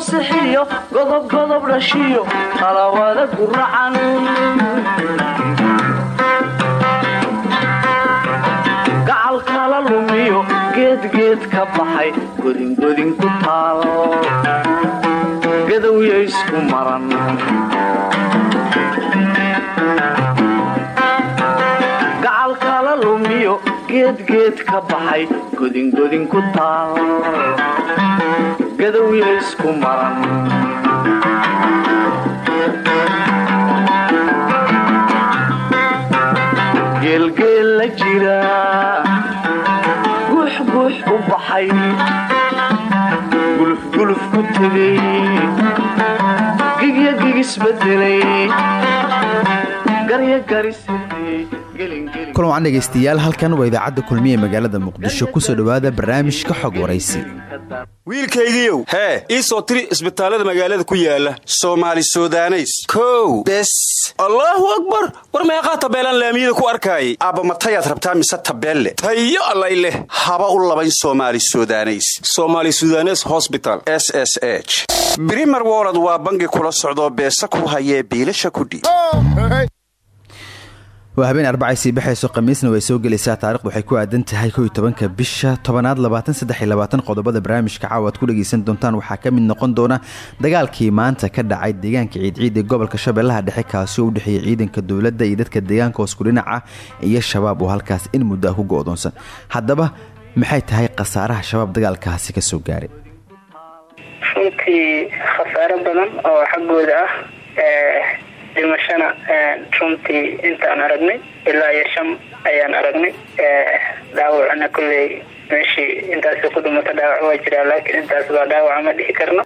sixiyo godobgodob dhashiyo qalawada guracan gacalkala lumiyo geedgeed ka baxay godingodin ku taal. Gadowya isku maran. Gacalkala lumiyo geedgeed ka baxay godingodin ku taal gadowya isku maran geelgeel la jira guuxguux u baxay gulufguluf ku tegay gigya gigisbedelay kulan dhegaystayaal halkan waa idaacadda kulmiye magaalada muqdisho ku soo dhowaada barnaamijka xog waraysi wiilkaygiiow hee ii soo tiri isbitaallada magaalada ku yaalla soomaali sudaneys. Kow. Bes. Allaahu akbar! War meeqaa tabeelaan laamiyada ku arkaayay aabba matayaad rabtaa mise tabeelle? Tayo allay leh. Haba u labayn soomaali sudaneys. Somaali sudanes hosbital s s h. Brimer wolod waa bangi kula socdoo beesa ku hayee biilasha kudhiib waa habeen arbacay sii baxayso khamiisna way soo gelaysaa. Taarikhdu waxay ku aadan tahay kow tobanka bisha tobanaad labaatan saddex labaatan. Qodobada barnaamijka caawa ad ku dhagaysan doontaan waxaa ka mid noqon doona dagaalkii maanta ka dhacay deegaanka ciidciid ee gobolka shabeellaha dhexe kaasi oo u dhexeeyay ciidanka dowladda iyo dadka deegaanka hoosku dhinaca iyo shabaab oo halkaas in muddo ah ku go-doonsan. Maxay tahay khasaaraha shabaab dagaalkaasi ka soo gaaray? Runtii khasaaro badan oo xaggooda ah dhimashana runtii intaan aragnay ilaa iyo shan ayaan aragnay dhaawacna kolley meeshii intaas ku dhimata dhaawac waa jiraa laakiin intaas baa dhaawaca ma dhihi karno.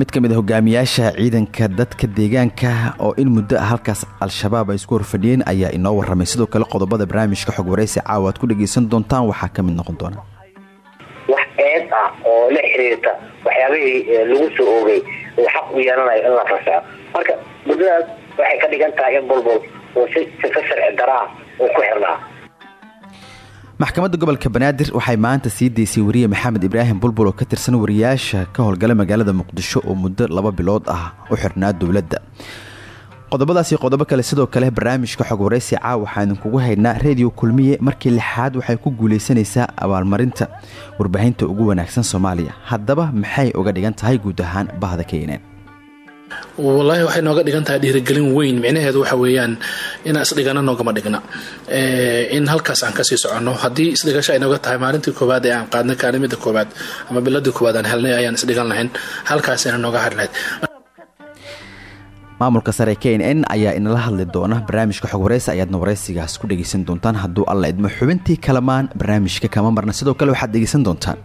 Mid ka mid a hogaamiyaasha ciidanka dadka deegaanka oo in muddo ah halkaas al-shabaab ay isku horfadhiyeen ayaa inoo waramay sidoo kale qodobada barnaamijka xog waraysi caawa ku dhagaysan doontaan waxaa ka mid noqon doona. Wax eed ah oo la xiriirta waxyaabihii lagu soo oogay xaq u yeelanayo in la fasaxo marka muddadaas waxay ka dhigan tahay in bulbul uu si sifa sharci daraa uu ku xirnaa. Maxkamadda gobolka banaadir waxay maanta sii daysay wariye maxamed ibraahim bulbul oo ka tirsan wariyaasha ka howlgala magaalada muqdisho oo muddo laba bilood ah u xirnaa dowladda qodobadaasi qodobo kale sidoo kale barnaamijka xog waraysi caaw waxaa idinkugu haynaa reediyo kulmiye. Markii lixaad waxay ku guulaysanaysaa abaalmarinta warbaahinta ugu wanaagsan soomaaliya. Haddaba maxay uga dhigan tahay guud ahaan bahda keeneen wallaahi waxay nooga dhigan tahay weyn. Micnaheedu waxa weeyaan inaan isdhigana noogama dhigna. In halkaas aan ka sii soconno. Haddii isdhigasho ay nooga tahay maalintii koowaad ee aan qaadnay kaalimada koowaad ama biladii koowaad aan helnay ayaan isdhigan lahayn. Halkaasina nooga hari lahayd maamulka sare k n n ayaa inala hadli doona barnaamijka xog waraysi ayaadna waraysigaas ku dhegaysan doontaan hadduu alla idmo xubintii kalamaan barnaamijka kama marna. Sidoo kale waxaad dhegaysan doontaan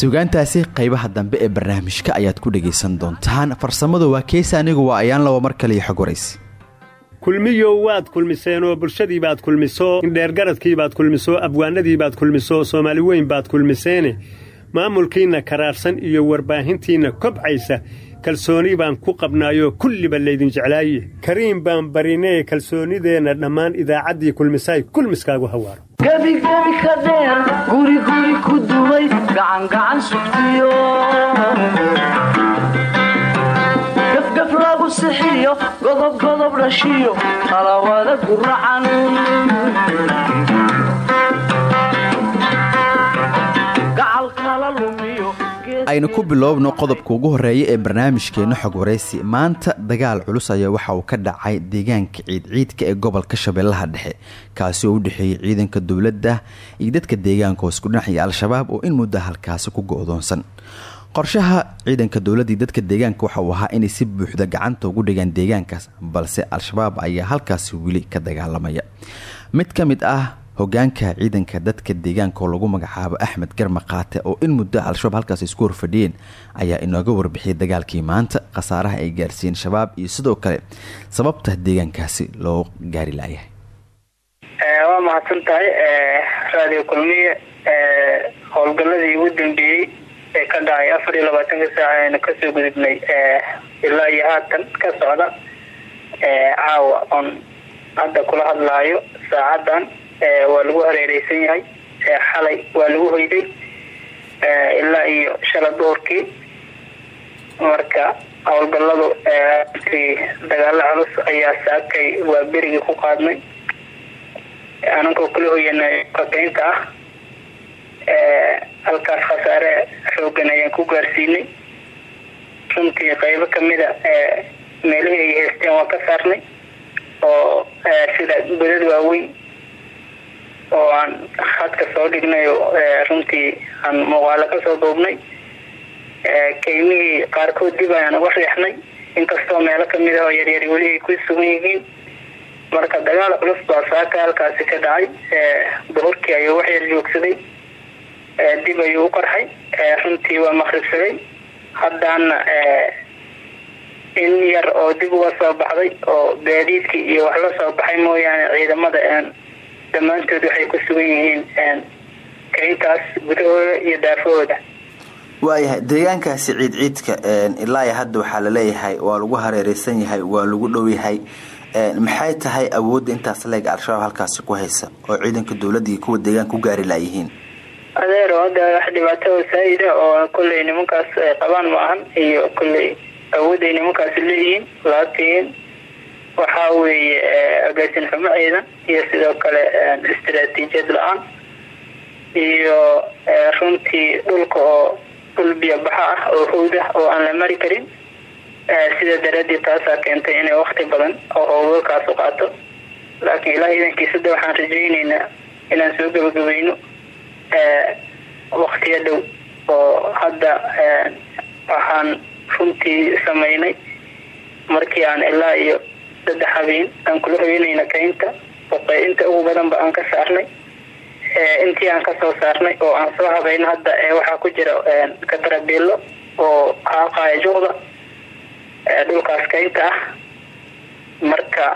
sugaantaasi qaybaha dambe ee barnaamijka ayaad ku dhegaysan doontaan. Farsamadu waa keesa anigu waa ayaan lawa mar kale iyo xog waraysi kulmiyow waad kulmiseen oo bulshadii baad kulmiso indheergaradkii baad kulmiso abwaanadii baad kulmiso soomaali weyn baad kulmiseene. Maamulkiinna karaarsan iyo warbaahintiinna kobcaysa kalsooni baan ku qabnaayoo kulliba laydin jeclaaye kariim baan barinee kalsoonideenna dhammaan idaacaddii kulmisaay kulmiskaagu hawaaro. Gebigebi ka dhashiyo qalawada guracan aynu ku biloobno qodobka ugu horreeya ee barnaamijkeenna xog waraysi maanta dagaal culus ayaa waxa uu ka dhacay deegaanka ciidciidka ee gobolka shabeellaha dhexe kaasi oo u dhexeeyey ciidanka dowladda iyo dadka deegaanka hoosku-dhinac iyo al-shabaab oo in muddo halkaasi ku go-doonsan. Qorshaha ciidanka dowladda iyo dadka deegaanka waxa uu ahaa inay si buuxda gacanta ugu dhigaan deegaankaas balse al-shabaab ayaa halkaasi weli ka dagaalamaya. Mid ka mid ah hogaanka ciidanka dadka deegaanka oo lagu magacaabo axmed garma qaate oo in muddo al-shabaab halkaas isku horfadhiyeen ayaa inooga warbixiyay dagaalkii maanta khasaaraha ay gaarsiiyeen shabaab iyo sidoo kale sababta deegaankaasi loo gaari laayahay waa mahadsan tahay raadiyo kulmiye howlgaladii ugu dambeeyey ee ka dhacay afar iyo labaatanka saaca aynu ka soo gudubnay ilaa iyo haatan ka socda caawa oon hadda kula hadlaayo saacadan waa lagu hareereysan yahay. Xalay waa lagu hoyday. Ilaa iyo shala duhurkii marka howlgaladu dagaalo culus ayaa saakay waa berigii ku qaadnay. Anankoo kula hoyanay kakeynta ah. Halkaas khasaare xoogan ayaan ku gaarsiinay. Runtii qaybo kamida meelihii ay haysteen waa ka saarnay. Oo sida godad waaweyn oo aan hadka soo dhignay oo runtii aan muuqaalo ka soo duubnay. Keymihii qaarkood dib ayaan uga riixnay. Inkastoo meelo ka mid ah oo yaryari weli ay ku sugan yihiin marka dagaal culus baa saaka halkaasi ka dhacay. Duhurkii ayuu wax yar joogsaday. Dib ayuu u qarxay. Runtii waa makribsaday haddaana in yar oo dib uga soo baxday oo gaadiidkii iyo wax la soo baxay mooyaane ciidamada dhammaantood waxay ku sugan yihiin kayntaas gudahooda iyo daafahooda waayahay deegaankaasi ciid ciidka ilaa hadda waxaa la leeyahay waa lagu hareereysan yahay waa lagu dhow yahay maxay tahay awoodda intaas leeg al-shabaab halkaasi ku haysa oo ciidanka dowladda iyo kuwa deegaanka ku gaari laayihiin? Adeero hadda wax dhibaato saa'ida oo kolley nimankaas qabaan ma ahan iyo kolley awood ay nimankaasi leeyihiin laakiin waxaa weeye agaasin xumo ciidan iyo sidoo kale istaraatiijiyad la'aan iyo runtii dhulka oo dhul biyobaxa ah oo howda oo aan la mari karin sida daraadeed taasaa keentay inay wakti badan oo howlgalkaas u qaato. Laakiin ilaah idankiisada waxaan rajayneynaa inaan soo gabagabayno waktiya dhow oo hadda waxaan runtii sameynay markii aan ilaa iyo saddex habeen aan kula hoyanayna kaynta inta ugu badanba aan ka saarnay intii aan ka soo saarnay oo aan soo habayno hadda waxaa ku jira katarabiilo oo qaaqaaya juqda dhulkaas kaynta ah. Marka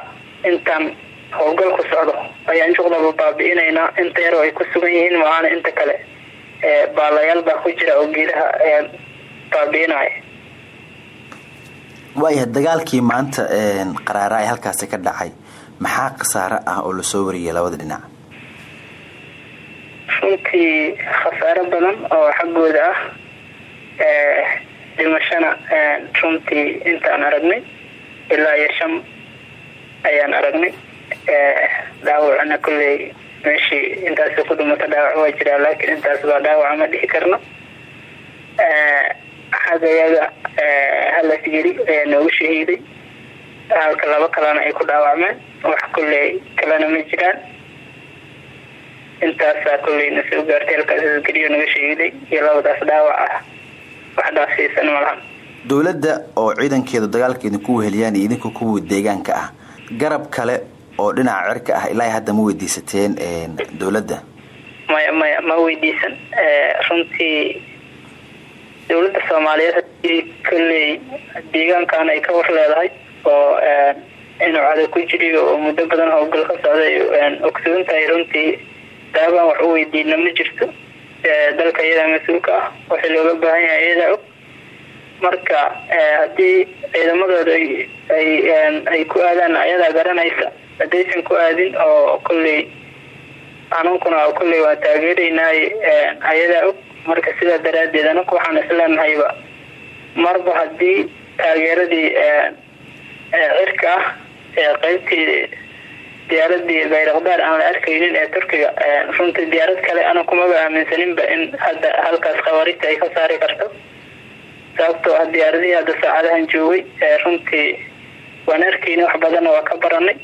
intaan howlgal ku socdo ayaan juqdaba baabi'inaynaa inta yaroo ay ku sugan yihiin maaana inta kale baalayaal baa ku jira oo geedaha baabi'inaya waayahay dagaalkii maanta qaraara ee halkaasi ka dhacay. Maxaa khasaare ah oo la soo wariyay labada dhinac? Runtii khasaaro badan oo xaggooda ah dhimashana runtii intaan aragnay ilaa iyo ayaan aragnay. Dhaawacna kolley meeshii intaasi ku dhimata dhaawac waa jiraa laakiin intaas baa dhaawaca ma dhihi karno xagayaga halas yiri ayaa noogu shahiiday. Halka laba kalena ay ku dhaawacmeen. Wax kolley kalena ma jiraan. Intaasaa kolley na soo gaartay halkaas asgariyo naga shahiiday iyo labadaas dhaawac ah. Wax dhaafsiisan malahan dowladda oo ciidankeedu dagaalka idinku weheliyaan iyo idinka kuwa deegaanka ah. Garab kale oo dhinaca cirka ah ilaa hadda ma weydiisateen dowladda? Maya maya ma weydiisan. Runtii dowladda soomaaliyeed haddii kolley deegaankan ay ka war leedahay oo inuu cadow ku jiriyo oo muddo badan howlgal ka socday ogsoon tahay runtii daabaan wax u weydiina ma jirto. Dalka iyadaa mas'uulka ah waxay looga baahan yahay iyadaa og. Marka haddii ciidamadooda ay ku aadaan ayadaa garanaysa haddaysan ku aadin oo kolley anunkuna kolley waan taageeraynay ayadaa og marka sidaa daraadeed anaku waxaan isleenahayba marba haddii taageeradii cirka ah ee qeybtii diyaaradii bayrakdaar aan la arkaynin ee turkiga runtii diyaarad kale ana kumaba aaminsaninba in hadda halkaas khawaarigta ay ka saari karto. Sababtoo ah diyaaradihii hadda saacadahan joogay runtii waan arkayni wax badanna waa ka baranay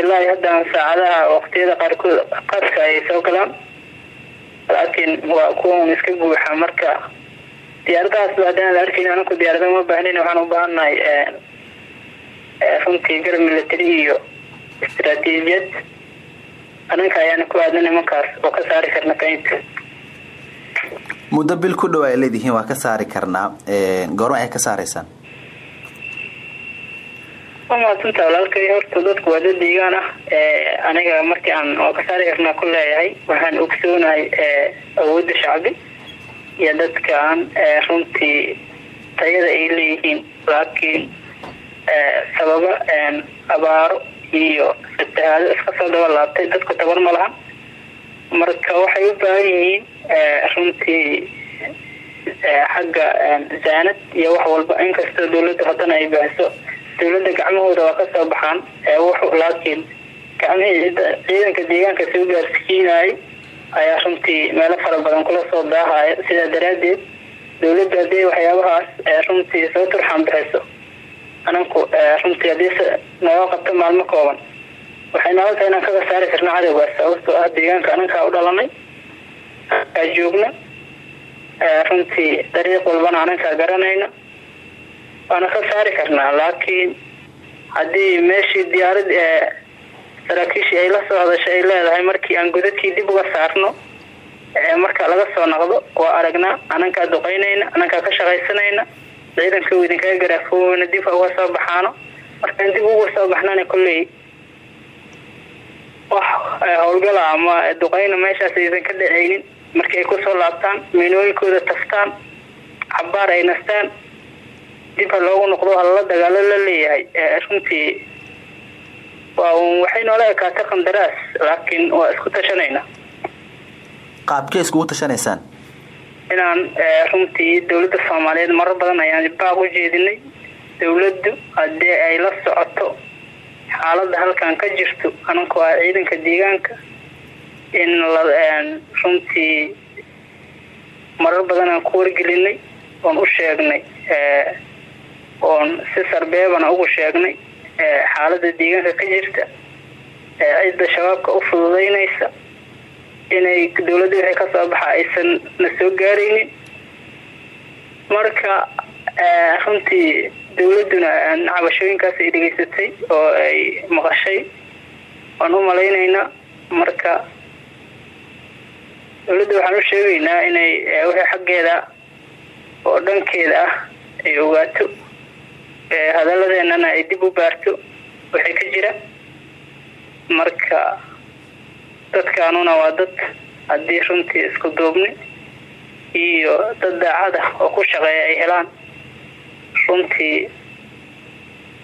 ilaa iyo haddaan saacadaha waqtiyada qaarkood qaska ayay soo galaan laakiin waa kuwan iska buuxa marka diyaaradahaasba haddaan la arkayn anaku diyaarada ma baahnayn waxaan u baahannahay runtii garab military iyo istaraatiijiyad. Ananka ayaana ku aadna nimankaas oo ka saari karna kaynta muddo bil ku dhow ay leedihiin waa ka saari karnaa. Goorma ay ka saaraysaan waa maadsantaa walaalkay horta dadku waa dad deegaan ah. Aniga markii aan waa ka saari karnaa ku leeyahay waxaan ogsoonahay awoodda shacbi iyo dadkaan runtii tayada ay leeyihiin laakiin sababa abaaro iyo fatahaado iska soo daba laabtay. Dadku tabar ma lahan. Marka waxay u baahan yihiin runtii xagga zaanad iyo wax walba. Inkastoo dawladdu haddana ay baahiso dawladda gacmahooda waa ka soo baxaan laakiin gacmihii ciidanka deegaanka soo gaarsiinayay ayaa runtii meelo fara badan kula soo daahaya sidaa daraadeed dawladda haddii waxyaabahaas runtii soo turxaan bixiso ananku runtii haddii nooga qabto maalmo kooban. Waxay tahay inaan kaga saari karna cadowgaas sababtoo ah deegaanka anankaa u dhalanay. Anankaa joogna runtii dariiq walbana anankaa garanayna waana ka saari karnaa laakiin haddii meeshii diyaarad saraakiishii ay la soo hadashay ay leedahay markii aan godadkii dib uga saarno marka laga soo naqdo waa aragnaa anankaa duqaynayna anankaa ka shaqaysanayna ciidanka idinkaga garaafooyna dib uga soo baxaano. Markaan dib uga soo baxnana kolley wax howlgala ama duqayna meeshaas aysan ka dhacaynin markii ay ku soo laabtaan miinooyinkooda taftaan cabaar ay nastaan dib ha loogu noqdo halala dagaalo la leeyahay runtii waa waxay noola ekaata qandaraas laakiin waa isku tashanayna. Qaabkee iskugu tashanaysaan? Inaan runtii dawladda soomaaliyeed marar badan ayaan baaq u jeedinay. Dawladdu haddii ay la socoto xaaladda halkan ka jirto ananku ah ciidanka deegaanka in runtii marar badan aan ku wargelinay oon u sheegnay oon si sarbeebana ugu sheegnay xaaladda deegaanka ka jirta cidda shabaabka u fududaynaysa inay dawladda wixii ka soo baxa aysan na soo gaaraynin. Marka runtii dawladduna cabashooyinkaas ay dhegaysatay oo ay maqashay waan u malaynaynaa marka dawladda waxaan u sheegaynaa inay wixii xaggeeda oo dhankeeda ah ay ogaato hadaladeenana ay dib u baarto waxay ka jira. Marka dadkaanuna waa dad haddii runtii isku duubni iyo dad daacada oo ku shaqeeya ay helaan. Runtii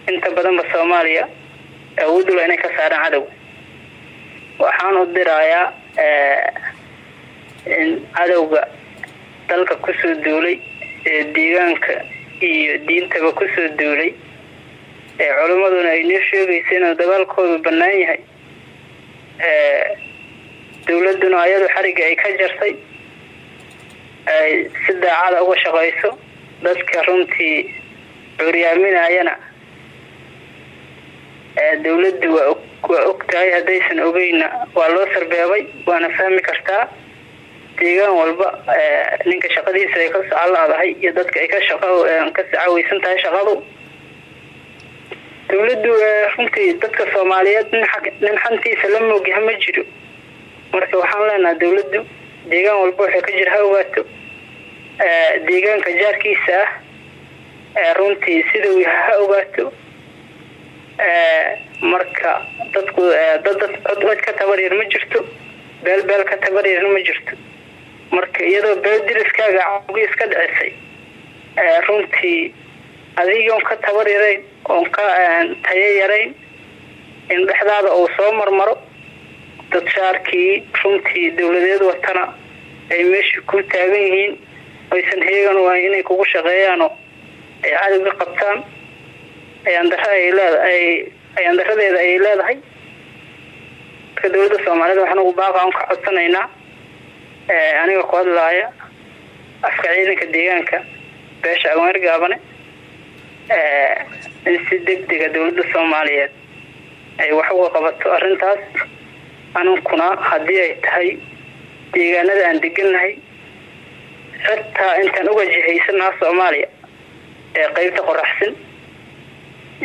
inta badanba soomaaliya awoodula inay ka saaraan cadow. Waxaan u dirayaa in cadowga dalka ku soo duulay ee deegaanka iyo diintaba ku soo duulay. Ee culimmaduna ay noo sheegaysa inuu dagaalkoodu bannaan yahay. Dawladduna ayadu xarigga ay ka jartay. Ay si daacada uga shaqayso. Dadka runtii curyaaminayana dawladdu waa waa og tahay haddaysan ogeyna waa loo sarbeebay waana fahmi kartaa deegaan walba ninka shaqadiisa ay ka socolaadahay iyo dadka ay ka shaqa ka sacaweysan tahay shaqadu. Dawladdu runtii dadka soomaaliyeed nin xantiisa la moogyaha ma jiro. Marka waxaan leenaha dawladdu deegaan walba waxay ka jira ha ogaato. Deegaanka jaarkiisa ah runtii sidau yaha ha ogaato. Marka dadku dad cod ka tabaryar ma jirto. Beel beel ka tabaryarna ma jirto marka iyadoo beel diriskaaga cawgi iska dhicisay runtii adigoon ka tabar yarayn oon ka tayo yarayn in dhexdaada uu soo marmaro dad shaarkii runtii dawladeed watana ay meesha ku taagan yihiin aysan heegan waay inay kugu shaqeeyaanoo ay cadowga qabtaan ayaandara ay leedahay ayaandaradeeda ayay leedahay. Marka dawladda soomaaliyed waxaan ugu baaqa un ka codsanaynaa aniga ku hadlaaya afka ciidanka deegaanka beesha agoonir gaabane. In si degdega dawladda soomaaliyeed ay wax uga qabato arrintaas. Anunkuna haddii ay tahay deegaanada aan degannahay xitaa intaan uga jihaysanaha soomaaliya ee qeybta qoraxsan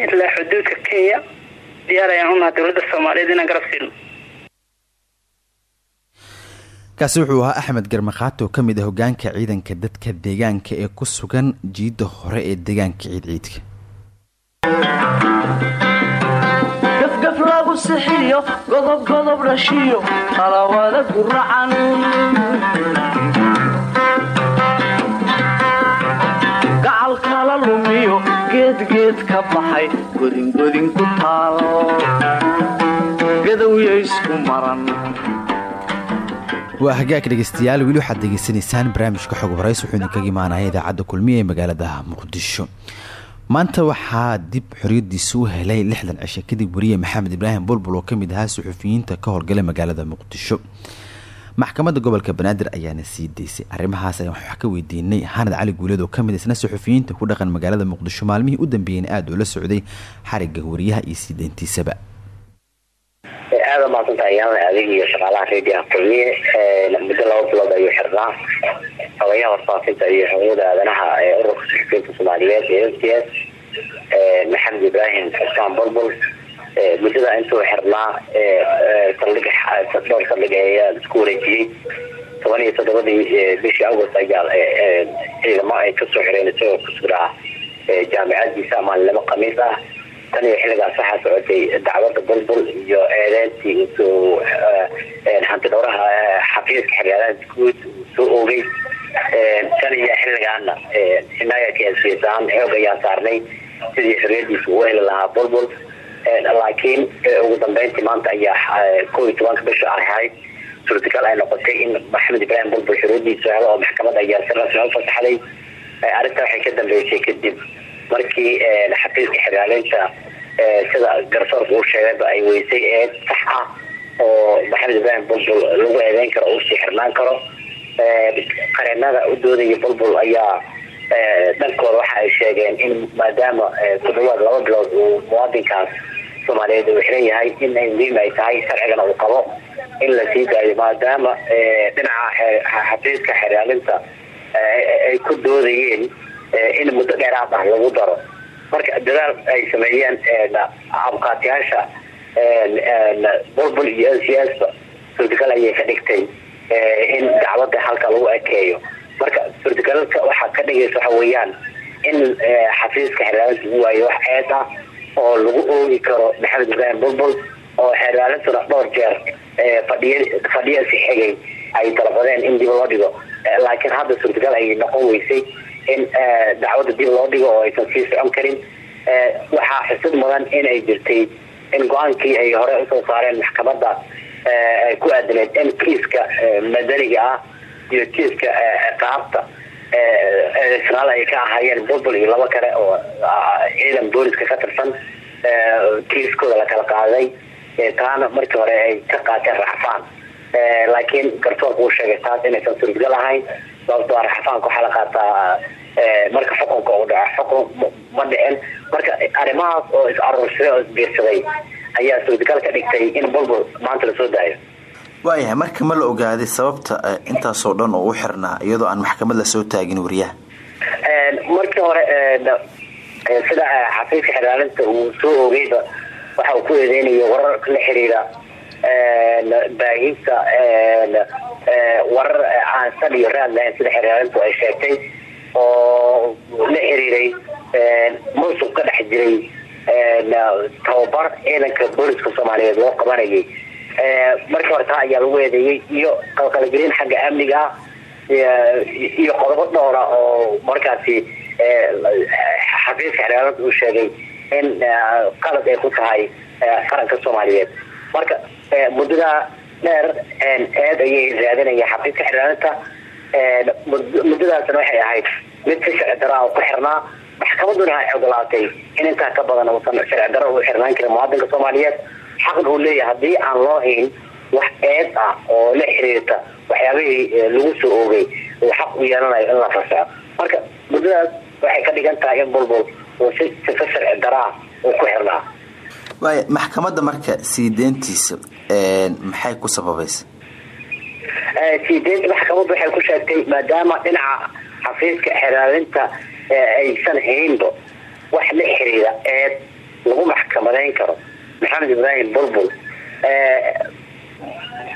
ilaa xuduudka kenya diyaar ayaan unaha dawladda soomaaliyeed inaan garab siino kaasi wuxuu ahaa axmed garmakhaati oo ka mid ah hogaanka ciidanka dadka deegaanka ee ku sugan jiidda hore ee deegaanka ciidciidka gafgaf lagu sixiyo ka baxay godingodin ku taal gadowya isku maran waa hagaag dhegeystayaal weli waxaad degeysanaysaan barnaamijka xog horeys wuxuu idinkaga imaanaya idaacadda kulmiya magaalada muqdisho. Maanta waxaa dib xoriyadiisa helay lixdan cishe kadib wariye maxamed ibraahim bulbul oo ka mid ahaa suxufiyiinta ka howlgala magaalada muqdisho. Maxkamadda gobolka banaadir ayaana sii daysay. Arrimahaas ayaan wax ka weydiinay. Hanad cali guuleed oo ka mid isna suxufiyiinta ku dhaqan magaalada muqdisho maalmihii u dambeeyeyna aada ula socday xariga wariyaha iyo sii deyntiisaba aada maadsantahay yaalna adig iyo shaqaalaha rediaha kulmiye muddo laba bilood ayuu xirnaa. Xogayaha warfaafinta iyo xuquuqda aadanaha ee ururka suxufiyiinta soomaaliyeed ee s t s maxamed ibraahim xusaan bulbul muddada intuu xirnaa saldhig dhowr saldhig ayaa isku wareejiyey. Toban iyo toddobadii bishii august ayaa ciidamo ay ka soo xireen isagoo ku sugnaa jaamicadiisa maalinimo khamiis ah tan iyo xilligaas waxaa socotay dacwada bulbul iyo eedeyntii intuu hanti dhowraha xafiiska xeryaalaha guud uu soo oogay. Tan iyo xilligaana inaga kensaan xoog ayaa saarnay. Sidii xoriyadiisa uu heli lahaa bulbul. Laakiin ugu dambeyntii maanta ayaa ko iyo tobanka bisha ahayd suurtagal ay noqotay in maxamed ibraahim bulbul xoriyadiisa helo maxkamad ayaa si rasmi u fasaxday arrinta waxay ka dambeysay kadib markii xafiiska xeryaaleynta sida garsoorka uu sheegayba ay weysay eed sax ah oo maxamed ibraahim bulbul lagu eedeyn karo uu sii xirnaan karo. Qareenada u doodaya bulbul ayaa dhankooda waxa ay sheegeen in maadaama ku laba bilood uu muwaadinkaas soomaaliyeed uu xiran yahay in ay muhiim ay tahay sharcigana uu qabo in la sii daayo maadaama dhinaca xafiiska xeryaalinta ay ku doodayeen in muddo dheeraad ah lagu daro. Marka dadaal ay sameeyeen abkaatiyaasha bulbul iyo l c s suurtagal ayay ka dhigtay in dacwada halka lagu ekeeyo marka suurtagalka waxaa ka dhigaysa waxa weeyaan in xafiiska xeryaalinta ugu waayo wax ceed ah oo lagu oogi karo maxamed ibraahim bulbul oo xeryaalintuna dhowr jeer fadhiy fadhiyasi xigay ay dalbadeen in dib loo dhigo. Laakiin hadda suurtagal ayay noqon weysay in dacwada dib loo dhigo oo aysan sii socon karin waxaa xusud mudan inay jirtay in go'aankii ay hore u soo saareen maxkamadda ay ku aadaneed in kiiska madaniga ah iyo kiiska ciqaabta eedeysanaal ay ka ahaayeen bulbul iyo labo kale oo ciidan booliska ka tirsan kiiskooda la kala qaaday taana markii hore ay ka qaateen racfaan laakiin garsoorka uu sheegay taas inaysan suurtagal ahayn sababtoo raxafaanka waxaa la qaataa marka xukunka uu dhaco xukun ma dhicin. Marka arrimahaas oo is aruursaday oo isbiirsaday ayaa suurtagal ka dhigtay in bulbul maanta la soo daayo. Waayahay marka ma la ogaaday sababta intaasoo dhan oo u xirnaa iyadoo aan maxkamad la soo taagin wariyaha? Markii hore sida xafiiska xeraalinta uu soo oogayba waxa uu ku eedeynayo warar la xiriira baahinta warar aan sal iyo raad lahayn sida xeraalintu ay sheegtay oo la xiriiray musuq ka dhex jiray tababar ciidanka booliska soomaaliyeed loo qabanayay. Markii hore taa ayaa lagu eedeeyey iyo qalqalgelin xagga amniga iyo qodobo dhowra oo markaasi xafiiska xeraalinta uu sheegay in qalad ay ku tahay qaranka soomaaliyeed. Marka muddadaa dheer eed ayay raadinaya xafiiska xeraalinta muddadaasna waxay ahayd mid si sharci dara ku xirnaa. Maxkamaduna ay ogolaatay in intaa ka badan uusan sharci daro u xirnaan karin muwaadinka soomaaliyeed. Xaqna uu leeyahay haddii aan loo hayn wax eed ah oo la xiriirta waxyaabihii lagu soo oogay uu xaq u yeelanayo in la fasaxo marka muddadaas waxay ka dhigan tahay in bulbul uu si sifa sharci daraa uu ku xirnaa. Maxkamadda marka sii deyntiisa maxay ku sababaysa sii deynta maxkamaddu waxay ku sheegtay maadaama dhinaca xafiiska xeraalinta aysan haynba wax la xiriira eed lagu maxkamadeyn karo. Maxamed ibraahim bulbul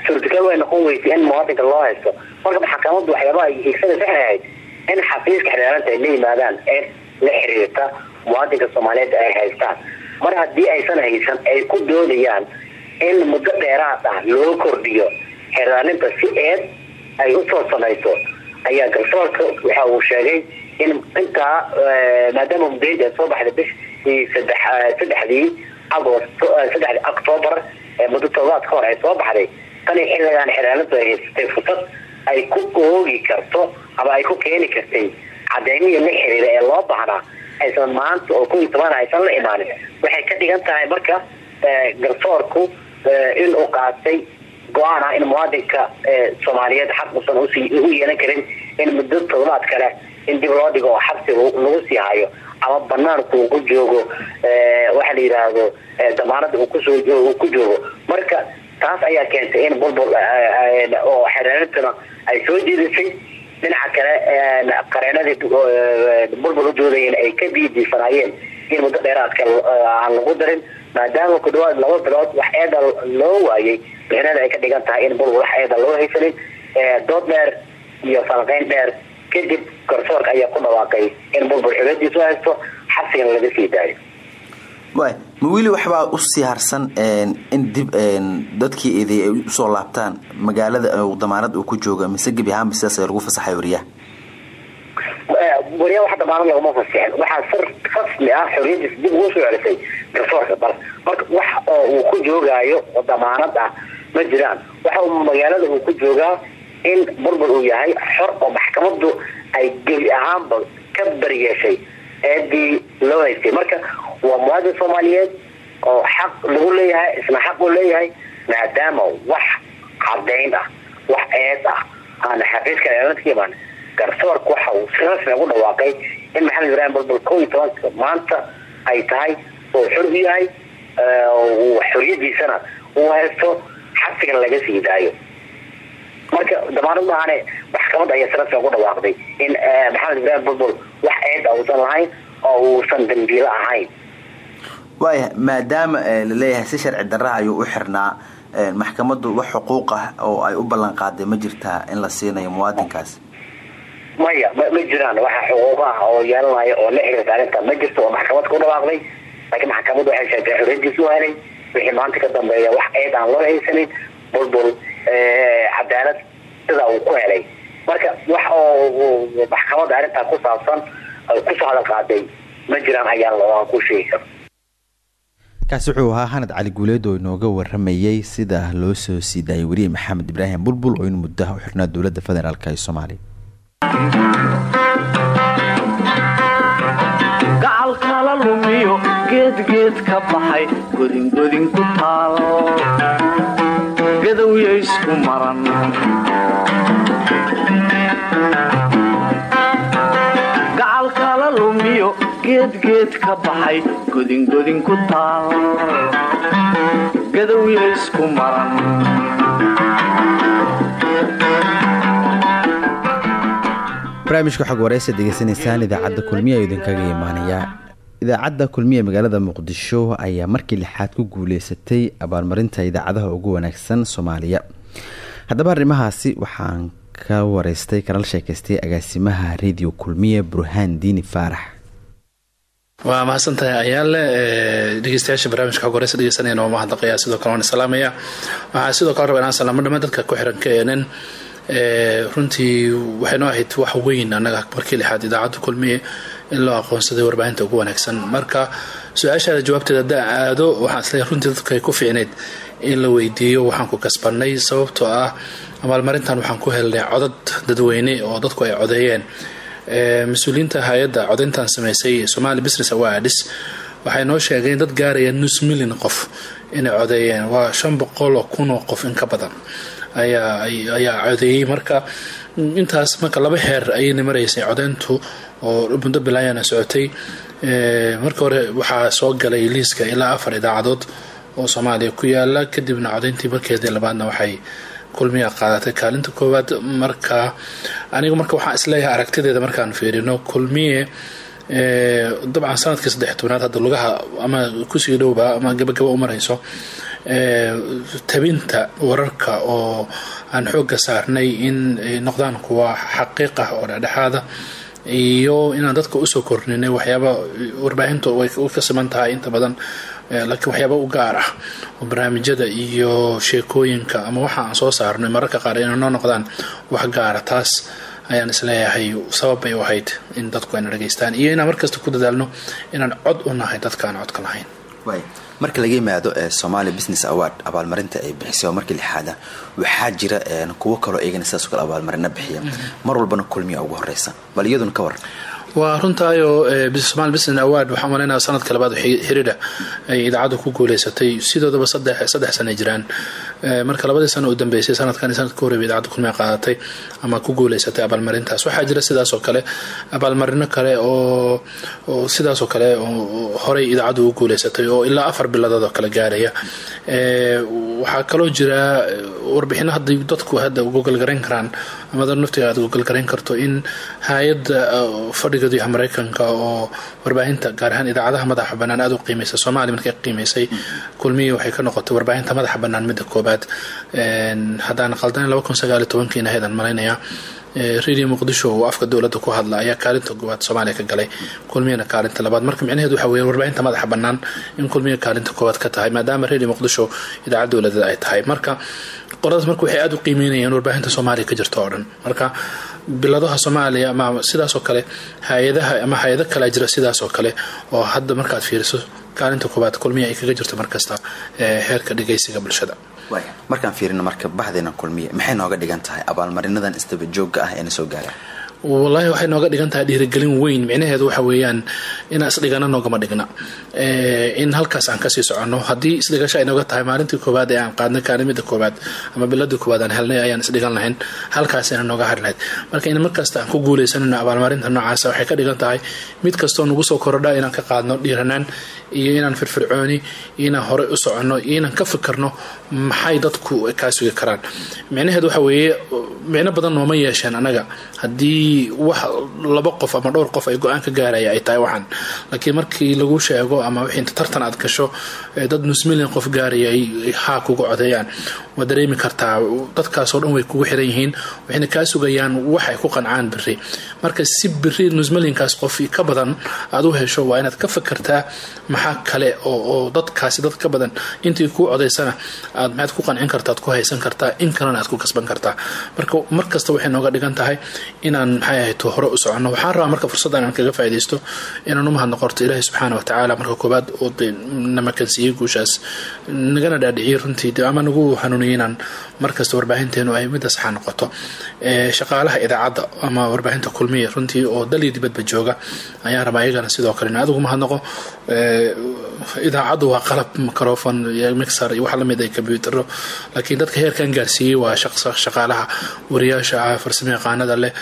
suurtagal way noqon weysay in muwaadinka loo haysto. Marka maxkamaddu waxyaabaha hiigsanaysa waxay ahayd in xafiiska xeelaalinta ay la yimaadaan ee la xiriirta muwaadinka soomaaliyeed ay haystaan. Mar haddii aysan haysan ay ku doodayaan in muddo dheeraad ah loo kordhiyo xeelaalinta si eed ay u soo samayso ayaa garsoorka waxa uu sheegay in intaa maadaama mudayda soo baxday bishii saddex saddexdii agosto saddexdii octoobar muddo toddobaad ka hor ay soo baxday. Tani xilligan xeelaalintu ay haysatay fursad ay ku oogi karto ama ay ku keeni kartay cadeymihii la xiriira ee loo baahnaa aysan maanta oo iyo toban aysan la imaanin. Waxay ka dhigan tahay marka garsoorku inuu qaatay go'aan ah in muwaadinka soomaaliyeed xaq usan u yeelan karin in muddo toddobaad kale in dib loo dhigo oo xabsi lagu sii hayo ama banaanku uu ku joogo waxa la yidhaahdo damaanada uu ku joogo. Marka taas ayaa keentay in bulbul oo xereerintuna ay soo jiidisay. Dhinaca kale qareenadii bulbul u doodayeen ay ka biidiifanaayeen in muddo dheeraadka aan lagu darin maadaama ku dhawaad laba bilood wax eeda loo waayay bixinada ay ka dhigan tahay in bulbul wax eeda loo haysanin dood dheer iyo falanqeyn dheer. Kadib garsoorka ayaa ku dhawaaqay in bulbul xuladiisu haysto xabsigana laga sii daayo. Waay ma weli waxbaa u sii harsan in dib dadkii eeday ay u soo laabtaan magaalada damaanad uu ku jooga mise gebi ahaanba sidaas lagu fasaxay wariyaha? Wariyaha wax damaanad laguma fasixin waxaa sir rasmi ah xoriyadiisa dib ugu soo celisay garsoorka bal marka wax oo uu ku joogaayo oo damaanad ah ma jiraan. Waxa uu magaalada uu ku joogaa in burbur uu yahay xor oo maxkamadu ay gebi ahaanba ka baryeeshay eedii loo haystay. Marka waa muwaadin soomaaliyeed oo xaq lagu leeyahay isna xaq uu leeyahay maadaama wax cadayn ah wax eed ah aana imaan garsoorka waxa uu si rasmi ugu dhawaaqay in maxamed ibraahim bulbul kow iyo tobanka maanta ay tahay oo xor u yahay xoriyadiisana uu haysto xabsigana laga sii daayo. Marka damaanad maahane maxkamada ayaa rasmi ugu dhawaaqday in maxamed ibraahim bulbul wax eed a uusan lahayn oo uusan dambiilo ahayn. Waaya maadaama la leeyahay si sharci darra ayuu u xirnaa maxkamadu wax xuquuq ah oo ay u ballan qaaday ma jirtaa in la siinayo muwaadinkaas? Maya ma jiraan waxa xuquuqa ah oo yeelanaya oo la xiriirta arrinta ma jirto oo maxkamad ku dhawaaqday laakiin maxkamadu waxay sheegtay xoriyadiisu helay wixii maanta ka dambeeya wax eed aan loo haysanin bulbul cadaalad sida uu ku helay. Marka wax oo maxkamada arrintaa ku saabsan ku soo hadal qaaday ma jiraan ayaan ku sheegi kaasi wuxuu ahaa xanad cali guuleed oo inooga waramayay sida loo soo sii daayay maxamed ibraahim bulbul oo in muddaha u xirnaa dowladda federaalk ee soomaaliya geedgeed ka baxay godingodin ku taal gadowya isku maran. Gacalkala lumiyo geedgeed ka baxay godingodin ku taal gadowya isku maran. Barnaamijka xog wareysa degeysanaysaan idaacadda kulmiya ayuu idinkaga imaanayaa idaacadda kulmiya magaalada muqdisho ayaa markii lixaad ku guuleysatay abaalmarinta idaacadaha ugu wanaagsan soomaaliya. Haddaba arrimahaasi waxaan ka wareystay kanala sheekaystay agaasimaha radio kulmiya burhaan diini faarax. Waa mahadsantahay ayaale dhegeystayaasha barnaamijka xog dhegeysanayana waa mahadnaqayaa sidoo kale waan salaamaya waxaa sidoo kale raba inaan salaamo dhammaan dadka ku xiran knn runtii waxay noo ahayd wax weyn annaga markii lixaad idaacadda kulmiye in loo aqoonsaday warbaahinta ugu wanaagsan. Marka su'aashaada jawaabteeda haddaan aado waxaan is leeyahay runtii dadka ku fiicneyd in la weydiiyo waxaan ku kasbanay sababtoo ah abaalmarintan waxaan ku helnay codad dadweyne oo dadku ay codeeyeen. Mas'uuliyiinta hay'adda codayntan sameysay somali business awards waxay noo sheegeen dad gaaraya nus milyan qof inay codeeyeen. Waa shan boqol oo kun oo qof in ka badan ayaa codeeyey marka intaas marka laba heer ayayna maraysay codeyntu oo muddo bilaayana socotay. Marka hore waxaa soo galay liiska ilaa afar idaacadood oo soomaaliya ku yaalla kadibna codeyntii markeedii labaadna waxay kulmiya qaadatay kaalinta koowaad marka anigu marka waxaan is leeyahay aragtideeda markaan fiirino kulmiye dabcan sannadkii saddex tobnaad hadda lugaha ama ku sii dhowba ama gabagaba u marayso tabinta wararka oo aan xooga saarnay in ay noqdaan kuwa xaqiiq ah oo dhexdhexaada iyo inaan dadka u soo kordhinay waxyaaba warbaahintu way ka siman tahay inta badan laakiin waxyaaba u gaar ah. Oo barnaamijyada iyo sheekooyinka ama waxa aan soo saarnay mararka qaar inay noo noqdaan wax gaara taas ayaan is leeyahay sabab bay u ahayd in dadku ayna dhageystaan iyo inaan markasta ku dadaalno inaan cod u nahay dadka aan codka lahayn marka laga yimaado somaali business award abaalmarinta ay bixisay oo markii lixaada waxaa jira kuwo kaloo eegana sidaas kale abaalmarina bixiya. Mar walbana kulmiya ugu horeysa bal iyaduna ka waran waa runtaayoo somal business award waxaa malaynaya sanadka labaad xiriira ay idaacaddu ku guuleysatay. Sidoodaba saddex sana jiraan marka labadii sano u dambeysay sanadkan sanadka ka horreeba idaacaddu kulmiya qaadatay ama ku guuleysatay abaalmarintaas. Waxaa jira sidaasoo kale abaalmarino kale oo sidaasoo kale horey idaacaddu ugu guuleysatay oo ilaa afar biladood oo kale gaaraya. Waxaa kaloo jira warbixino hadday dadku hadda gogalgarayn karaan amada naftiga aad gogalgarayn karto in hay'adda fadhigeedu mareykanka oo warbaahinta gaar ahaan idaacadaha madaxa bannaan aada u qiimaysa soomaaliya markay qiimaysay kulmihii waxay ka noqotay warbaahinta madaxa bannaan midda haddaan qaldan laba kun sagaaliyo tobankiina heedan malaynayaa radio muqdisho oo afka dowladda ku hadla ayaa kaalinta goowaad soomaaliya ka galay kulmiyana kaalinta labaad. Marka micnaheedu waxa weya warbaahinta madaxa bannaan in kulmiya kaalinta koowaad ka tahay maadaama radio muqdisho idaacad dowladeed ay tahay. Marka qoladaas marka waxay aada u qiimeynayaan warbaahinta soomaaliya ka jirta oo dhan. Marka biladaha soomaaliya ama sidaasoo kale hay'adaha ama hay'ado kale jira sidaasoo kale oo hadda markaad fiiriso kaalinta koowaad kulmiya ay kaga jirto markasta heerka dhageysiga bulshada markaan fiirino marka bahdeena kulmiya maxay nooga dhigan tahay? Abaalmarinadan isdaba joogga ah eena soo gaara wallaahi waxay nooga dhigan tahay dhiirigelin weyn. Micnaheedu waxa weeyaan inaan isdhigana noogama dhigna. In halkaas aan ka sii soconno. Haddii isdhigasho ay nooga tahay maalintii koowaad ee aan qaadnay kaalimada koowaad ama biladii koowaad aan helnay ayaan isdhigan lahayn. Halkaasina nooga hari lahayd. Marka in markasta aan ku guuleysanano abaalmarinta noocaasa waxay ka dhigan tahay mid kastoo nagu soo korodha inaan ka qaadno dhiiranaan iyo inaan firfircooni iyo inaan horey u soconno iyo inaan ka fikirno maxay dadku kaa sugi karaan? Micnaheedu waxa weeye micno badan nooma yeesheen anaga. Haddii wax laba qof ama dhowr qof ay go'aan gaaraya ay tahay waxaan. Laakiin markii lagu sheego ama wixii inta tartan aad gasho dad nus milyan qof gaaraya ay haa kuga codeeyaan waa dareemi kartaa dadkaasoo dhan way kugu xiran yihiin waxayna kaa sugayaan waxay ku qancaan biri marka si biri nus milyankaas qof ka badan aad u hesho waa inaad ka fikirtaa maxaa kale oo dadkaasi dad ka badan intii kuu codaysana aad maxaad ku qancin kartaa ku haysan kartaa in kalena aad ku kasban kartaa. Marka markasta waxay nooga dhigan tahay inaan maxay ahayd hore u soconno. Waxaan rabaa marka fursaddan inaan kaga faaidaysto inaan u mahadno qorto ilaahi subxaana wa tacaala. Marka koobaad oo de namakansiiyey guushaas. Nagana dhaadhiciyey runtii ama nagu hanuuniyay inaan markasta warbaahinteenu ay midda saxa noqoto. Shaqaalaha idaacadda ama warbaahinta kulmiya runtii oo dal dibadba jooga ayaan rabaa iyagana sidoo kale in adigu mahadnaqo idaacaddu waa qalab microfon iyo mixer iyo wax ay combyutaro laakiin dadka heerkan gaarsiiyey waa shaqaalaha wariyaasha ah farsamo yaqaanada leh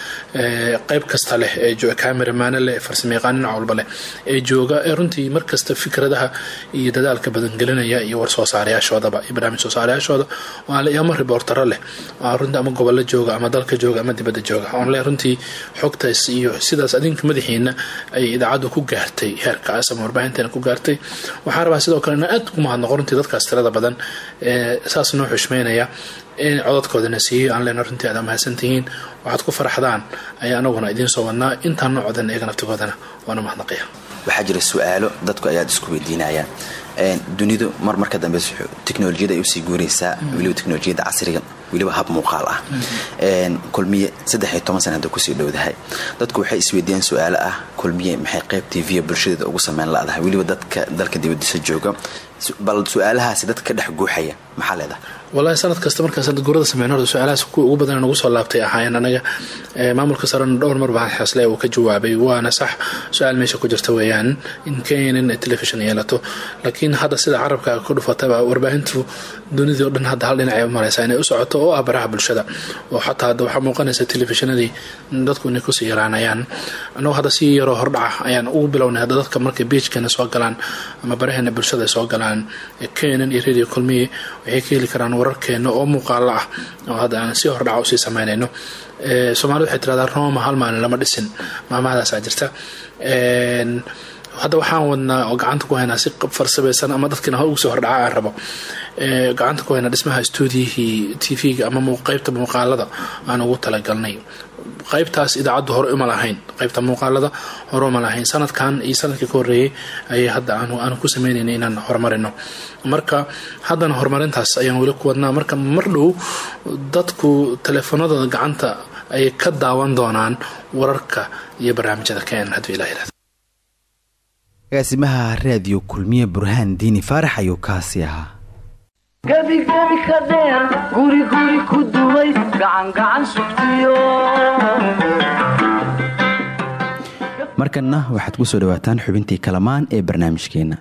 qeyb kasta leh ee cameramaana leh farsamo yaqaan dhinac walba leh ee jooga ee runtii markasta fikradaha iyo dadaalka badan gelinaya iyo war soo saarayaashoodaba iyo barnaamij soo saarayaashooda ama riboortaro leh runtii ama gobollo jooga ama dalka jooga ama dibadda jooga. Oon le runtii xogtaas iyo sidaas adinka madaxiina ay idaacaddu ku gaartay heerkaas ama warbaahinteena ku gaartay. Waxaan rabaa sidoo kale inaan aad ugu mahadnaqo runtii dadkaas tirada badan saas noo xushmeynaya in codadkoodana siiyey aan leena runtii aad mahadsantihiin waxaad ku faraxdaan ayaa anaguna idiin soo wadnaa intaan noo codan eega naftigoodana waana mahadnaqaya. Waxaa jira su'aalo dadku ayaad isku weydiinayaan. Dunidu mar marka dambe teknolojiyada ay u sii guuraysaa weliba teknolojiyada casriga weliba hab muuqaal ah. Kulmiye saddex iyo toban sana hadda ku sii dhowdahay. Dadku waxay isweydiiyaan su'aalo ah kulmiye maxay qayb tv bulshadeeda ugu sameyn la-dahay? Weliba dadka dalka dibadiisa jooga bal su'aalahaasi dadka ka dhex guuxaya maxaa leedahay walahi sanad kasta markaan sanadguurada sameyn horta su'aalahaas ugu badan nagu soo laabtay ahaayeen anaga. Maamulka sarena dhowr mar baan xasle uu ka jawaabay waana sax su'aal meesha ku jirta weeyaan in kenyan ay telefishon yeelato. Laakiin hadda sida carabka ku dhufataba warbaahintu dunidii dhan hadda hal dhinacay maraysaa inay u socoto oo ah baraha bulshada. Oo xataa hadda waxaa muuqanaysa telefishinadii dadku inay ku sii yaraanayaan. Anagoo hadda si yaroo hordhaca ayaan ugu bilownay hadda dadka markay beijkeena soo galaan ama baraheena bulshada soo galaan kenyan iyo radio kulmiye waxay ka heli karaan wararkeena oo muuqaalo ah. Oo hadda aan si hordhaca u sii sameynayno soomaalida waxay tiradaa roma hal maalin lama dhisin. Maamahadaasaa jirta hadda waxaan wadnaa oo gacanta ku haynaa si farsamaysan ama dadkiina ha ugu soo hordhaca aan rabo. Gacanta ku hayna dhismaha stuudiyihii tvga ama qaybta muuqaalada aan ugu talagalnay. Qaybtaas idaacaddu hore uma lahayn. Qaybta muuqaalada hore uma lahayn. Sanadkan iyo sannadkii ka horeeyay ayay hadda aanu ku sameynayna inaan horumarino. Marka haddana horumarintaas ayaan weli ku wadnaa. Marka mar dhow dadku teleefanadooda gacanta ayay ka daawan doonaan wararka iyo barnaamijyada kn haduu ilah yiraahdo agaasimaha raadiyo kulmiye burhaan diini faarax ayuu kaasi ahaa. Gebigebi ka dheer guriguri ku duway gacangacan sugtiyo. Markanna waxaad ku soo dhawaataan xubintii kalamaan ee barnaamijkeenna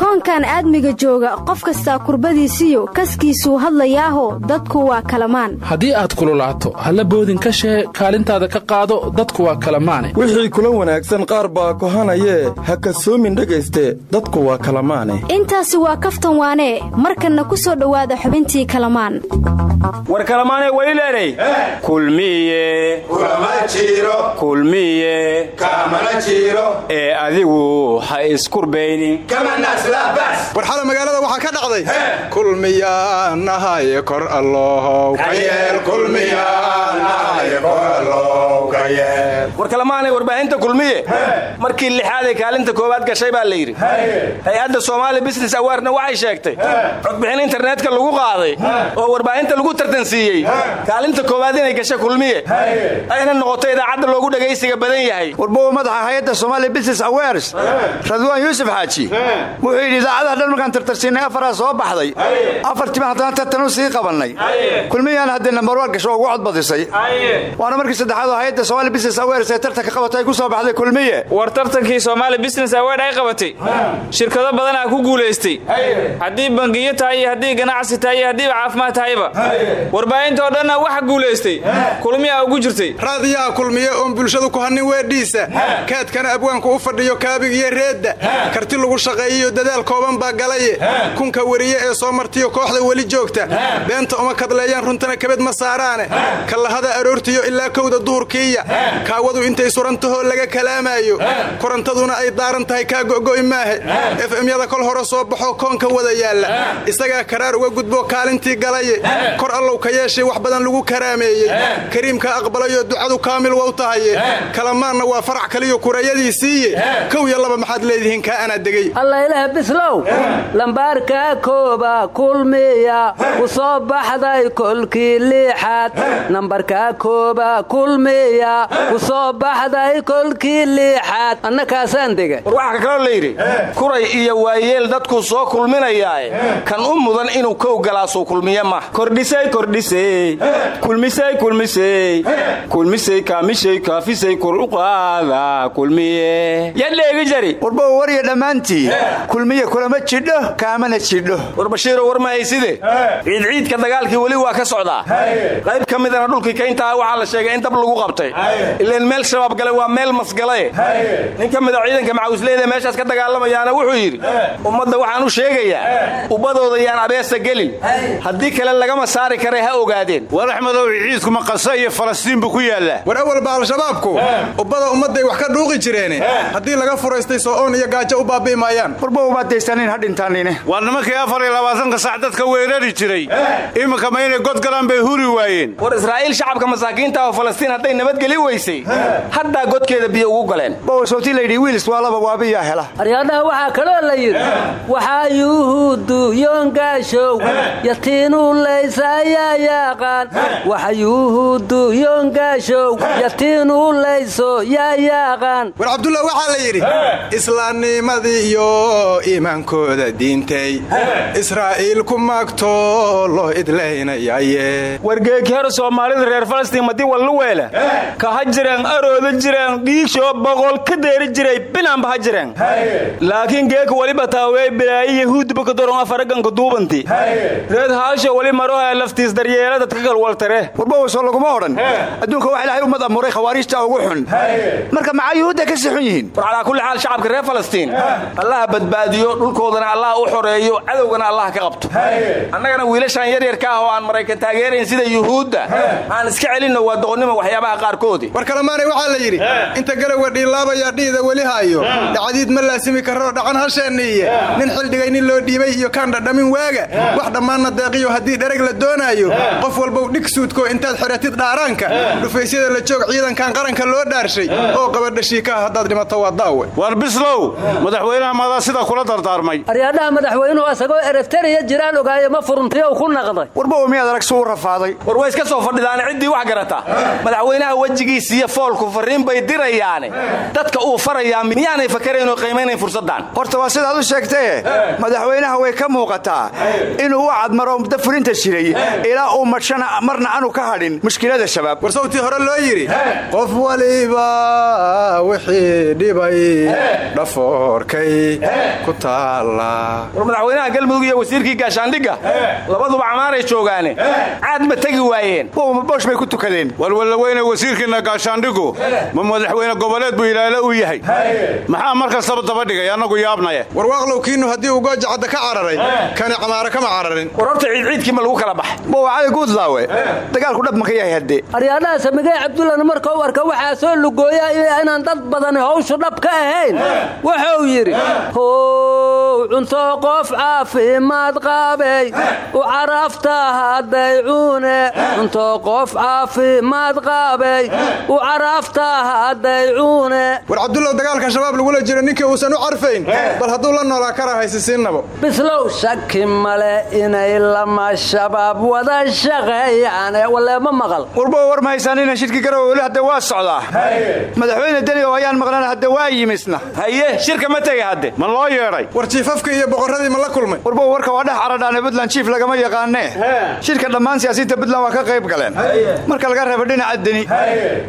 koonkan aadmiga jooga qof kastaa kurbadiisiyo kaskiisuu hadlayaaho dadku waa kalamaan. Haddii aad kululaato halla boodin ka shee kaalintaada ka qaado dadku waa kalamaane. Wixii kula wanaagsan qaar baa kohanayee ha kasoomin dhegayste dadku waa kalamaane. Intaasi waa kaftan waanee markanna ku soo dhowaada xubintii kalamaan. War kalamaanee weli leedhay kulmiye kulmiye ee adigu ha iskurbaynin war xala magaalada waxaa ka dhacday. Kulmiyaanahaye kor allohow war kalamaanay warbaahinta kulmiye. Markii lixaaday kaalinta koowaad gashay baa la yidhi. Hay'adda soomaali business awaarna waxay sheegtay codbixin internetka lagu qaaday oo warbaahinta lagu tartansiiyey kaalinta koowaad inay gasha kulmiye. Ayna noqoto idaacadda loogu dhagaysiga badan yahay. Warbowa madaxa hay'adda somaali business awares radwaan yuusuf xaaji wuxuu yidhi idaacadaha dhan markaan tartarsiinay afaraa soo baxday. Afartiiban haddana tartanu sii qabannay kulmiyaan haddii nambarwar gasho ugu codbadisay. Waana markii saddexaad oo hay'adda somaali business awares ee tartanka qabatay ay ku soo baxday kulmiye. War tartankii somaali business award ay qabatay. Shirkado badanaa ku guulaystay haddii bangiyo tahay iyo haddii ganacsi tahay iyo haddiiba caafimaad tahayba warbaahinta oo dhanna waxa guulaystay kulmiyaa ugu jirtay. Raadiyaha kulmiye oon bulshadu ku hannin weedhiisa. Kaadkana abwaanku u fadhiyo kaabig iyo reedda. Karti lagu shaqeeyiyo dadaal kooban baa galaye kunka weriye ee soo martiyo kooxda weli joogta. Beenta uma kadleeyaan runtana kabed ma saaraane. Kallahada aroortiyo ilaa kowda duhurkiiya. Kaawadu intay surantahoo laga kalaamaayo. Korantaduna ay daaran tahay kaa go'go'i maahe. Efemyada kol hore soo baxoo koonka wada yaalla. Isagaa karaar uga gudboo kaalintii galaye kor allow ka yeeshay wax badan lagu karaameeyey. Kariimka aqbalayoo ducadu kaamil wow tahaye. Kalamaanna waa farac kaliyo kurayadiisiiye kow iyo laba maxaad leedihiin kaa anaa allayleh bislow lambaarkaa kooba kulmiya ku soo baxday kolkii liixaad. Nambarkaa kooba kulmiya ku soo baxday kolkii liixaad. Annakaasaan dega war waxaa kaloo layidhi kuray iyo waayeel dadku soo kulminayaae kan u mudan inuu kow galaasuu kulmiye mah kordhisay kordhisey kulmisey kulmisey kulmisey kaamishay kaafisay kor u qaada kulmiye. Yadheegi jari. Warbow warya dhammaantii kulmiye kulama jidho kaamana jidho. War bashiiro war mahayside ciidciidka dagaalkii weli waa ka socdaa. Qayb ka midana dhulkii kayntaha waxaa la sheegay in dab lagu qabtay. Ileen meel shabaab gale waa meel masgale. Nin ka mida ciidanka macawisleyda meeshaas ka dagaalamayaana wuxuu yidhi ummadda waxaan u sheegayaa ubbadooda yaan abeesa gelin. Haddii kale lagama saari kare ha ogaadeen. War axmedow ciidkuma qasa iyo falastiin buu ku yaallaa. War awalba al-shabaabku ubbada ummadday wax ka dhuuqi jireene haddii laga furaystay soo-oon iyo gaajo u baabi'i maayaan warba umaadaysanin ha dhintaanine waa nimankii afar iyo labaatanka sac dadka weerari jiray. Iminka ma inay god galaan bay huri waayeen. War israa'iil shacabka masaakiinta oo falastiin hadday nabadgeli weysay haddaa godkeeda biyo ugu galeen bowsowtii layidhi wiilis waa laba waabiyaa hela. Aryaadhaha waxaa kaloo la yidhi waxaa yuhuuddu yoongaashow yatiinuu laysa ayaa yaaqaan. Waxa yuhuuddu yoongaashow yatiinuu layso yaa yaaqaan. War cabdulla waxaa la yidhi islaamnimadii iyo iimaankooda diintay. Israa'iil ku maagto loo idlaynayaye wargeegihor soomaalida reer falastiin madii wallu weela ka ha jireen arooda jireen dhiigshoo boqol ka deeri jiray binaanba ha jireen? Laakiin geeka weliba taawey bilaayi yahuudba ka doron afaraganka duubanti reed haasho weli maroha laftiis daryeela dadka galwaltare. Warbawaso laguma odhan. Adduunka wax ilaahay ummad amuuray khawaariijta ugu xun. Marka maxaa yuhuudda ka sii xun yihiin. War calaa kulli xaal shacabka reer falastiin. Allaha badbaadiyo dhulkoodana allah u xoreeyo cadowgana allah ka qabto. Annagana wiilashaan yaryarka ah oo aan maraykan taageerayn sida yuhuudda aan iska celinno waa doqonnimo waxyaabaha qaarkoodii war kalemaanay waxaa la yidhi inta garawa dhiilaabayaa dhiida weli haayo. Dhacdiid ma laasimi karoo dhacan hasheeniiye nin xildhigay nin loo dhiibay iyo kaan dhadhamin waaga. Wax dhammaanna deeqiyo haddii dhereg la doonaayo qof walbow dhig suudko intaad xidhatid dhaaraanka. Dhufaysyada la joog ciidankan qaranka loo dhaarshay oo qabadhashiikaha haddaad dhimato waa daawe. War bislow madaxweynaha madaa sidaa kula dardaarmay. Aryaadhaha madaxweynuhu asagoo eritariya jiraan ogaaye ma furuntiyow ku naqday. Warbow miyaad arag suu rafaaday? War way iska soo fadhidaan ciddii wax garata. Madaxweynaha wejigiisiiyo foolku farriin bay dirayaane. Dadka uu farayaa miyaanay fakarayn oo qiimaynayn fursaddan horta waa sidaad u sheegtaye madaxweynaha way ka muuqataa inuu u cadmaro muddo fulinta jiray ilaa uu madshana marna aanu ka hadhin mushkilada shabaab. War sawtii hore loo yidhi qof waliba wixii dhibay dhafoorkay ku taalla. War madaxweynaha galmudug iyo wasiirkii gaashaandhigga labaduba camaaray joogaane. Caad ma tegi waayeen. Boosh bay ku tukadeen. Walwallaweyne wasiirkiinna gaashaandhigu ma madaxweyne goboleed buu ilaalo u yahay. Maxaa mar kastaba daba dhigay? Annagu yaabnaye. Warwaaqlow kiinu haddii uu gooja cadda ka cararay kani camaare kama cararin. War horta ciidciidkii ma lagu kala baxay. Bowacada guudlaawe dagaalku dhab ma ka yahay haddee aryaadhaha samigey cabdullana markuu arka waxaa soo lugooya inaan dad badani hawshu dhab ka ahayn. Wuxuu yidhi cunto qof caafimaad qaabay u carafta hadday cuune. Cunto qof caafimaad qaabay u carafta hadday cuune. War cabdullow dagaalka shabaab lagula jiro ninkii uusan u carfayn. Bal hadduu la noolaa kara haysisiinnabo bislow shaki male inay lama shabaab wada shaqeeyaane waleema maqal. Warbow war mahaysaanina shirki garowe weli hadde waa socdaa. Madaxweyne deni oo ayaan maqlan hadde waa yimisna haye. Shirka ma tega hadde. Ma loo yeedhay. War jiifafka iyo boqorradii ma la kulmay. Warbow warka waa dhex caradhaane buntland jiif lagama yaqaanee shirka dhammaan siyaasiyiinta buntland waa ka qayb galeen. Marka laga reebo dhinaca deni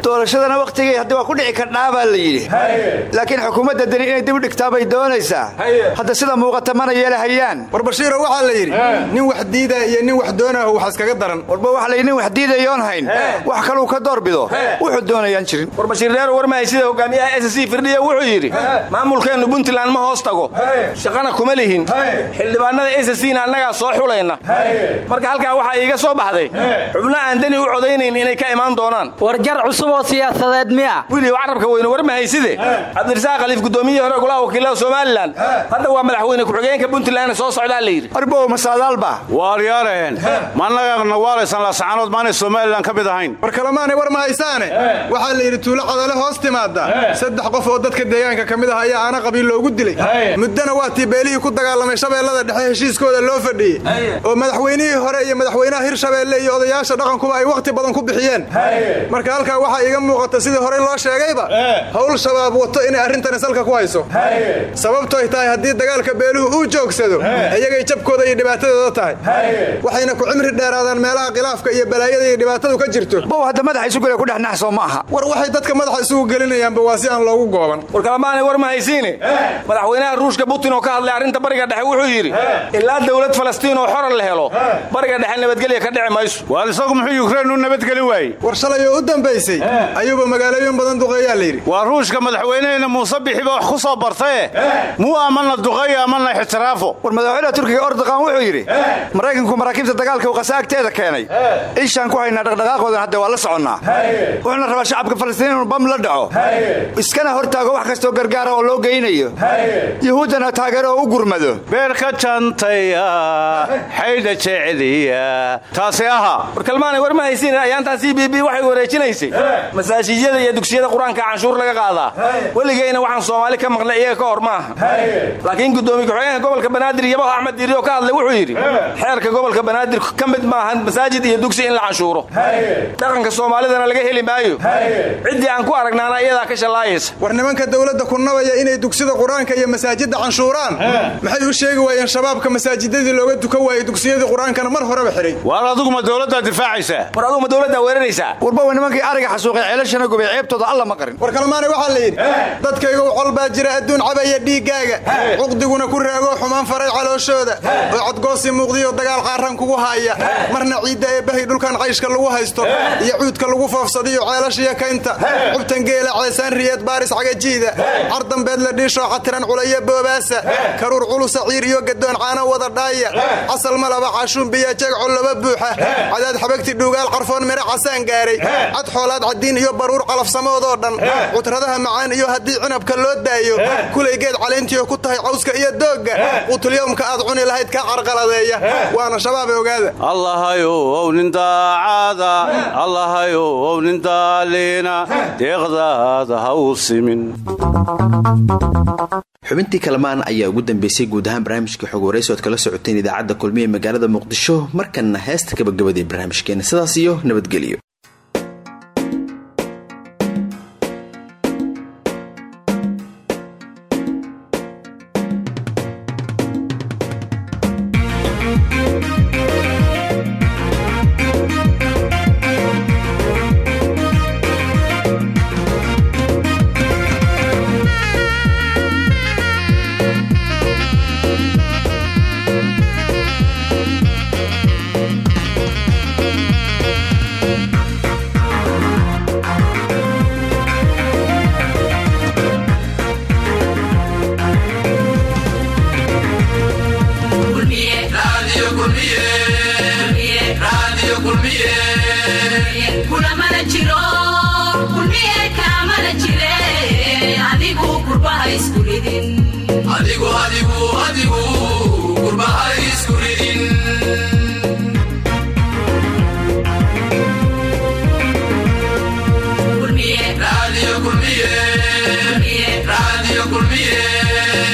doorashadana wakhtigay hadde waa ku dhici kardhaa baa la yidhi. Laakiin xukuumadda deni inay dib u dhigtaa bay doonaysaa. Hadda sida muuqata mana yeelahayaan. War bashiiro waxaa la yidhi nin wax diidaa iyo nin wax doonaaho wax iskaga daran. Warba waxa la yidhi nin wax diidayoon hayn. Wax kaluu ka doorbido wuxuu doonayaan jirin. War bashiir dheer warmahay sida hogaamiyaha s c firdhiya wuxuu yidhi maamulkeennu puntland ma hoos tago shaqana kuma lihin. Xildhibaanada s cna annagaa soo xulayna. Marka halkaa waxaa iiga soo baxday. Xubno aan deni u codaynayn inay ka imaan doonaan. War jar cusub oo siyaasadeed miya. Wili carabka weyne warmahayside cabdirasaaq khaliif gudoomiyihii hore golaha wakiilada somalilan hadda waa madaxweyne ku-xigeenka puntland soo socdaa la yidhi. Arbow masaadaalba waaryaareen ma annagana waalaysan laascaanood maanay somalilan ka mid ahayn. War kalemaanay war mahaysaane waxaa la yidhi tuulo cadale hoos timaada saddex qof oo dadka deegaanka ka mid ah ayaa aana qabiil loogu dilay muddana waa tii beelihii ku dagaalamay shabeellada dhexe heshiiskooda loo fadhiyey. Oo madaxweynihii hore iyo madaxweynaha hirshabeelle iyo odayaasha dhaqankuba ay wakhti badan ku bixiyeen. Marka halkaa waxaa iiga muuqata sidii horey loo sheegayba howl shabaab wato inay arrintani salka ku hayso. Sababtoy tahay haddii dagaalka beeluhu uu joogsado iyagay jabkooda iyo dhibaatadooda tahay. Waxayna ku cimri dheeraadaan meelaha khilaafka iyo balaayada iyo dhibaatadu ka jirto. Bow hadda madaxa isu gele ku dhex naxsoo ma aha. War waxay dadka madaxa isugu gelinayaanba waa si aan loogu gooban. War kalamaanay war ma haysiine madaxweynaha ruushka putin oo ka hadlay arrinta bariga dhexe wuxuu yidhi ilaa dowlad falastiin oo xoran la helo bariga dhexe nabadgelya ka dhici mayso. Waar isagu muxuu yukrain u nabadgelin waayey. War shalay oo u dambaysay ayuuba magaalooyin badan duqeeyaa la yidhi. Waa ruushka madaxweynehena muuse bixiba wax ku soo bartaye muu amana duqeeyo amana ixtiraafo? War madaxweynaha turkiga ordoqan wuxuu yidhi maraykanku maraakiibta dagaalka uu qasa agteeda keenay ishaan ku haynaa dhaqdhaqaaqoodan hadde waa la soconnaa. Wuxuuna rabaa shacabka falastiin inuu bam la dhaco. Iskana hortaago wax kastoo gargaara oo loo geynayo yuhuuddana taageero oo u gurmado beerka jantaya xaydha jeceliya taasi aha. War kalmaanay war ma haysiin ayaantaan c b b waxay wareejinaysay masaajijyada iyo dugsiyada qur'aanka canshuur laga qaadaa weligeyna waxaan soomaali ka maqlay iyaga ka hor maaha laakiin gudoomiye ku-xigeenka gobolka banaadir yabaho axmed diiri oo ka hadlay wuxuu yidhi xeerka gobolka banaadir ka mid maahan masaajid iyo dugsi in la canshuuro. Dhaqanka soomaalidana laga heli maayo. Ciddii aan ku aragnaana iyadaa ka shallaayaysa war nimanka dowladda ku nabaya inay dugsida qur'aanka iyo masaajidda canshuuraan. Maxay u sheegi waayeen shabaabka masaajidadii looga dukan waayey dugsiyadii qur'aankana mar horeba xidhay waar aduguma dowladdaa difaacaysaa? War aduguma dowladdaa weeraraysaa? Warbawa nimankii ariga xasuuqay ceelashana gubay ceebtooda alla ma qarin. War kalmaanay waxaa la yidhi dadkaygow col baa jira adduun cabaya dhiiggaaga cuqdiguna ku raagoo xumaan faray calooshooda oo cadgoosi muuqdiyo dagaal qaarran kugu haaya. Marna ciidda ee bahay dhulkan cayshka lagu haysto. Iyo cuudka lagu foofsadiyo ceelashiyo kaynta. Cubtan geela ceesaan riyeed baaris cagajiida cardambeed la dhiishoo catiran culaya boobaasa karuur culusa ciir iyo gadoon caano wada dhaaya. Casal malaba cashuun biya jagco laba buuxa. Cadaad xabagti dhuugaal qarfoon miro casaan gaaray. Cad xoolaad cadiin iyo baruur calafsamoodoo dhan. Cutradaha macaan iyo haddii cinabka loo daayo. Kulay geed caleyntiio ku tahay cawska iyo doogga. Quutulyowmka aad cuni lahayd kaa carqaladeeya. Waana shabaab ogaada. Allahayow nin daacada allahayow nin daaliina deeqdaada ha u simin xubintii kalamaan ayaa ugu dambeysay guud ahaan barnaamijka xog waraysi ood kala socoteen idaacadda kulmiye magaalada muqdisho markanna heesta gabagabadii barnaamijkeena. Sidaas iyo nabadgelyo Come on,